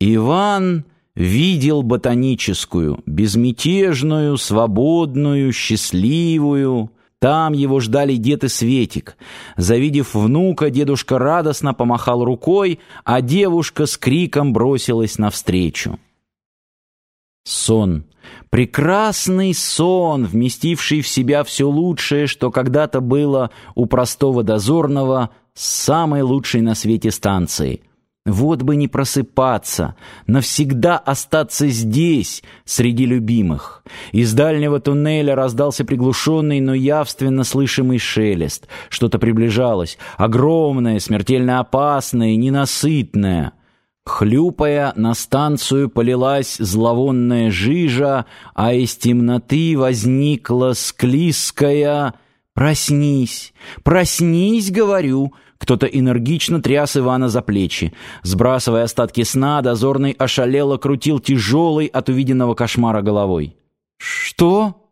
Иван видел ботаническую, безмятежную, свободную, счастливую. Там его ждали дед и Светик. Завидев внука, дедушка радостно помахал рукой, а девушка с криком бросилась навстречу. Сон. Прекрасный сон, вместивший в себя все лучшее, что когда-то было у простого дозорного с самой лучшей на свете станции — вот бы не просыпаться, навсегда остаться здесь, среди любимых. Из дальнего туннеля раздался приглушенный, но явственно слышимый шелест. Что-то приближалось, огромное, смертельно опасное, ненасытное. Хлюпая, на станцию полилась зловонная жижа, а из темноты возникла склизкая... «Проснись! Проснись, говорю!» Кто-то энергично тряс Ивана за плечи. Сбрасывая остатки сна, дозорный ошалело крутил тяжелый от увиденного кошмара головой. «Что?»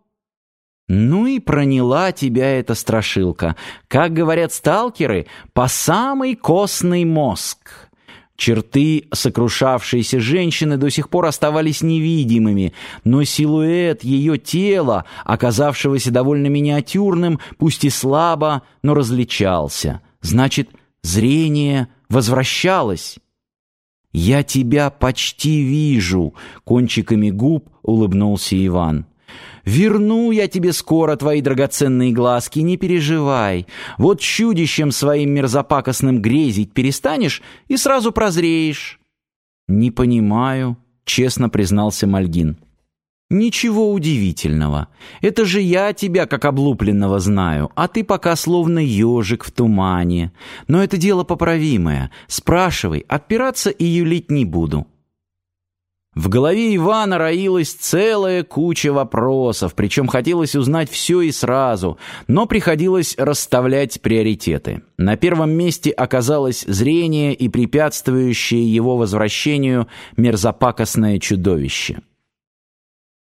«Ну и проняла тебя эта страшилка. Как говорят сталкеры, по самый костный мозг». Черты сокрушавшейся женщины до сих пор оставались невидимыми, но силуэт ее тела, оказавшегося довольно миниатюрным, пусть и слабо, но различался — Значит, зрение возвращалось. «Я тебя почти вижу», — кончиками губ улыбнулся Иван. «Верну я тебе скоро твои драгоценные глазки, не переживай. Вот чудищем своим мерзопакостным грезить перестанешь и сразу прозреешь». «Не понимаю», — честно признался Мальгин. Ничего удивительного. Это же я тебя как облупленного знаю, а ты пока словно ежик в тумане. Но это дело поправимое. Спрашивай, отпираться и юлить не буду. В голове Ивана роилась целая куча вопросов, причем хотелось узнать все и сразу, но приходилось расставлять приоритеты. На первом месте оказалось зрение и препятствующее его возвращению мерзопакостное чудовище.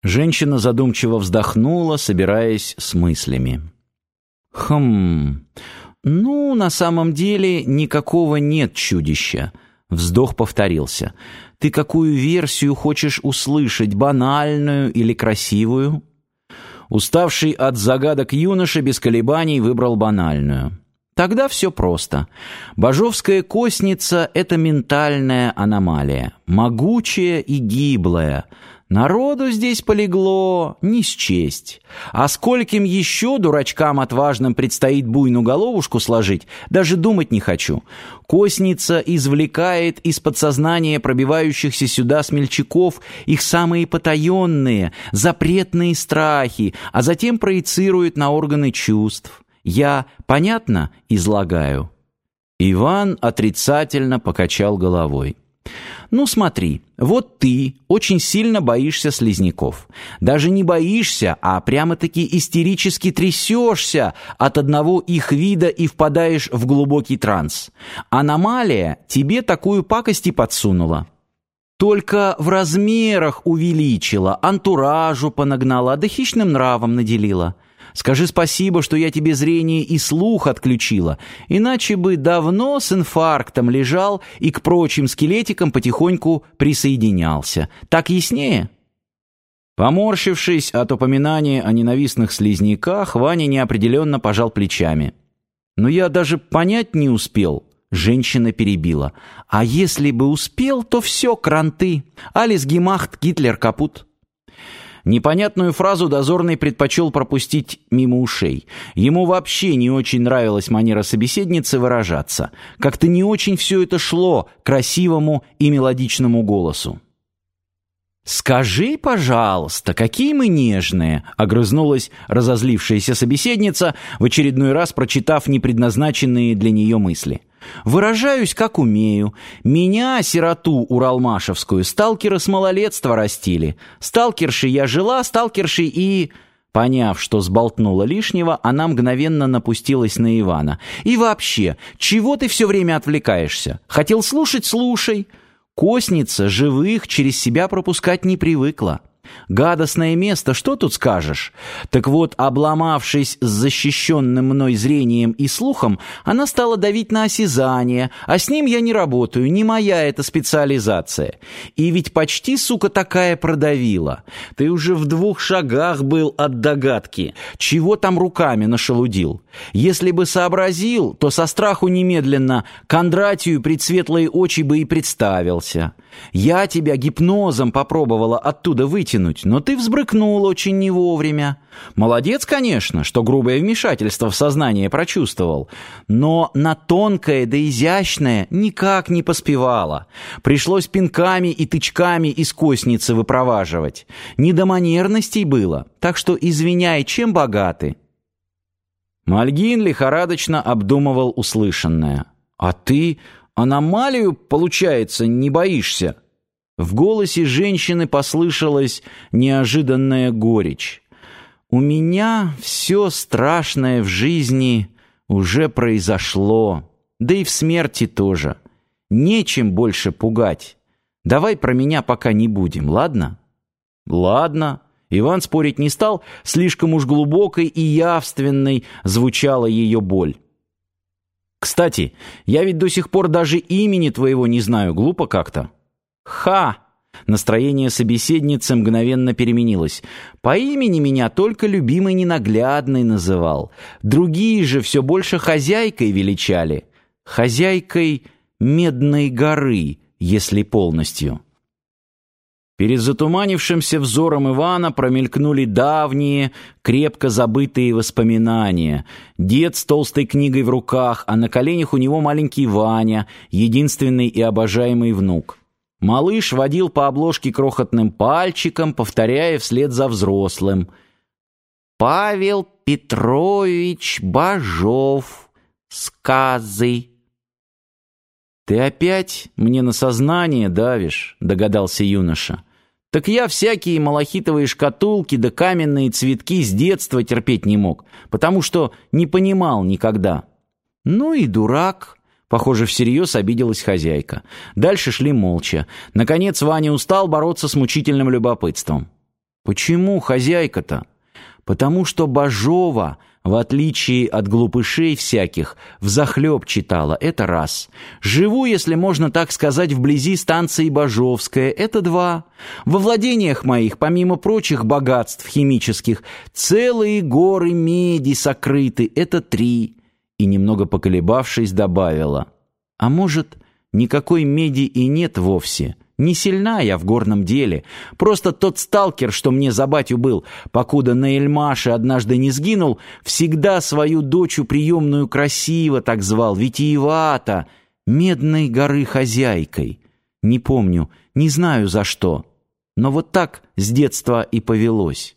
Женщина задумчиво вздохнула, собираясь с мыслями. «Хм... Ну, на самом деле, никакого нет чудища». Вздох повторился. «Ты какую версию хочешь услышать, банальную или красивую?» Уставший от загадок юноша без колебаний выбрал банальную. Тогда все просто. Божовская косница — это ментальная аномалия, могучая и гиблая — Народу здесь полегло не счесть. А скольким еще дурачкам отважным предстоит буйну головушку сложить, даже думать не хочу. Косница извлекает из подсознания пробивающихся сюда смельчаков их самые потаенные, запретные страхи, а затем проецирует на органы чувств. Я, понятно, излагаю. Иван отрицательно покачал головой. Ну смотри, вот ты очень сильно боишься слизняков. Даже не боишься, а прямо-таки истерически трясешься от одного их вида и впадаешь в глубокий транс. Аномалия тебе такую пакость и подсунула. Только в размерах увеличила, антуражу понагнала, да хищным нравом наделила. Скажи спасибо, что я тебе зрение и слух отключила, иначе бы давно с инфарктом лежал и к прочим скелетикам потихоньку присоединялся. Так яснее?» Поморщившись от упоминания о ненавистных слизняках, Ваня неопределенно пожал плечами. «Но я даже понять не успел». Женщина перебила. «А если бы успел, то все, кранты. Алис Гемахт, Гитлер капут». Непонятную фразу дозорный предпочел пропустить мимо ушей. Ему вообще не очень нравилась манера собеседницы выражаться. Как-то не очень все это шло красивому и мелодичному голосу. «Скажи, пожалуйста, какие мы нежные!» — огрызнулась разозлившаяся собеседница, в очередной раз прочитав непредназначенные для нее мысли. Выражаюсь, как умею. Меня, сироту уралмашевскую, сталкеры с малолетства растили. Сталкершей я жила, сталкершей и... Поняв, что сболтнула лишнего, она мгновенно напустилась на Ивана. «И вообще, чего ты все время отвлекаешься? Хотел слушать — слушай!» Косница живых через себя пропускать не привыкла. Гадостное место, что тут скажешь? Так вот, обломавшись с защищенным мной зрением и слухом, она стала давить на осязание, а с ним я не работаю, не моя эта специализация. И ведь почти, сука, такая продавила. Ты уже в двух шагах был от догадки. Чего там руками нашелудил? Если бы сообразил, то со страху немедленно Кондратию предсветлые очи бы и представился. Я тебя гипнозом попробовала оттуда вытянуть, но ты взбрыкнул очень не вовремя. Молодец, конечно, что грубое вмешательство в сознание прочувствовал, но на тонкое да изящное никак не поспевала. Пришлось пинками и тычками из косницы выпроваживать. Не до манерностей было, так что извиняй, чем богаты». Мальгин лихорадочно обдумывал услышанное. «А ты аномалию, получается, не боишься?» В голосе женщины послышалась неожиданная горечь. «У меня все страшное в жизни уже произошло, да и в смерти тоже. Нечем больше пугать. Давай про меня пока не будем, ладно?» «Ладно». Иван спорить не стал, слишком уж глубокой и явственной звучала ее боль. Кстати, я ведь до сих пор даже имени твоего не знаю, глупо как-то. Ха! Настроение собеседницы мгновенно переменилось. По имени меня только любимый ненаглядный называл. Другие же все больше хозяйкой величали. Хозяйкой Медной горы, если полностью. Перед затуманившимся взором Ивана промелькнули давние, крепко забытые воспоминания. Дед с толстой книгой в руках, а на коленях у него маленький Ваня, единственный и обожаемый внук. Малыш водил по обложке крохотным пальчиком, повторяя вслед за взрослым. «Павел Петрович Бажов. Сказы». «Ты опять мне на сознание давишь», — догадался юноша. «Так я всякие малахитовые шкатулки да каменные цветки с детства терпеть не мог, потому что не понимал никогда». «Ну и дурак», — похоже, всерьез обиделась хозяйка. Дальше шли молча. Наконец Ваня устал бороться с мучительным любопытством. «Почему хозяйка-то?» «Потому что Бажова...» В отличие от глупышей всяких, взахлеб читала, это раз. Живу, если можно так сказать, вблизи станции Бажовская, это два. Во владениях моих, помимо прочих богатств химических, целые горы меди сокрыты, это три. И немного поколебавшись, добавила. А может, никакой меди и нет вовсе, не сильна я в горном деле. Просто тот сталкер, что мне за батю был, покуда на Эльмаше однажды не сгинул, всегда свою дочу приемную красиво так звал, витиевато, медной горы хозяйкой. Не помню, не знаю за что. Но вот так с детства и повелось.